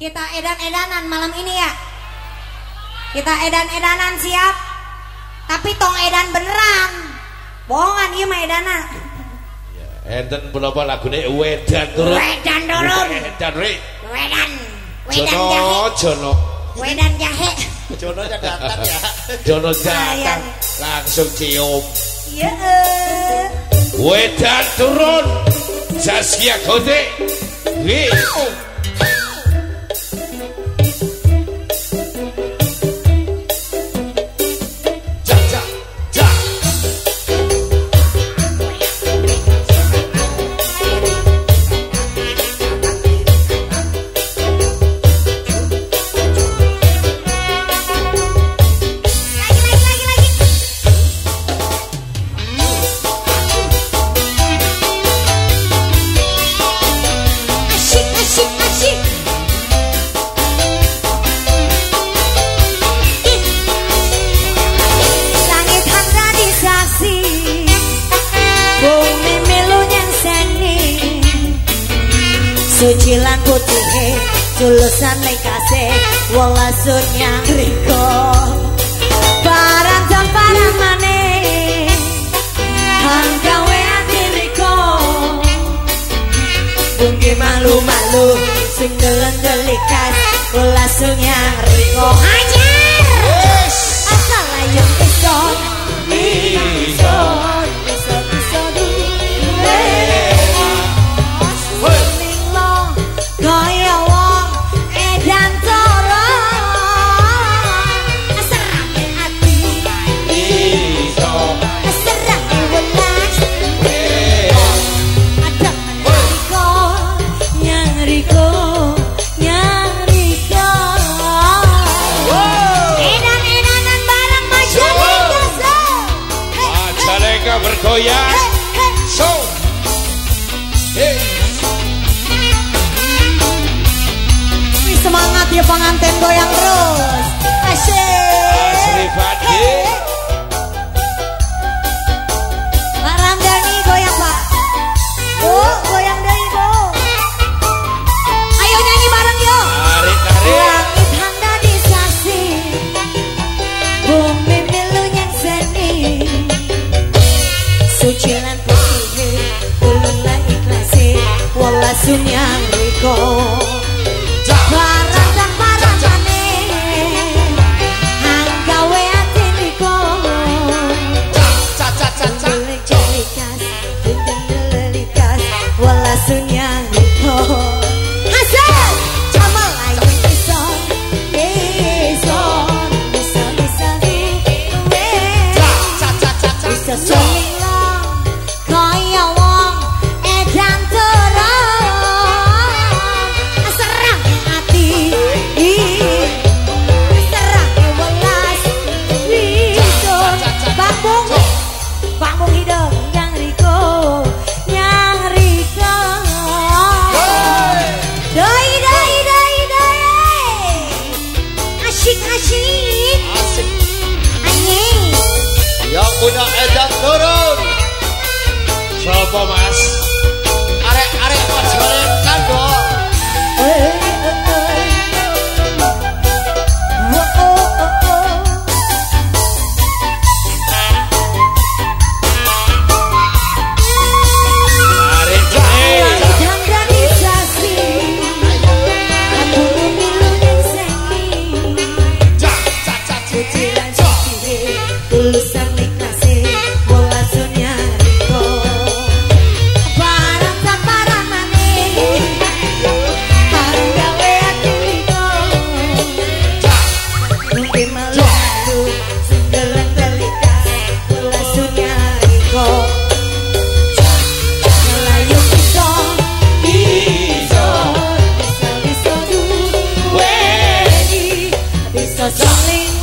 Kita edan-edanan malam ini ya. Kita edan-edanan siap. Tapi tong edan beneran. Bohongan iya mah edanan. Enten berapa lagune wedan turun. Wedan turun. Wedan re. Wedan. Wedan jahe. Jono, Jono. Wedan jahe. Jononya datang ya. Jono datang langsung cium. Iya. Wedan turun. Zaskia Kote. Nih. suci lan putih julusan lekase wala surnya riko barang jam parang mane hangkawe ati riko. Bungke malu-malu sing gelendelikas wala surnya riko aja bergoyang. So. Hey. Semangat ya pengantin goyang terus Asyik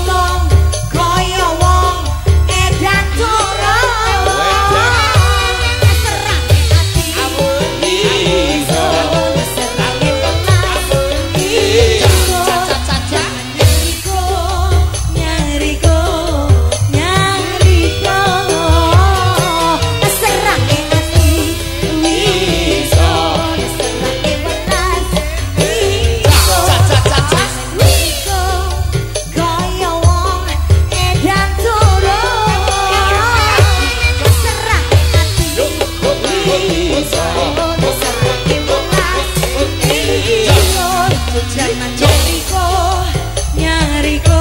long. Jeriko, nyariko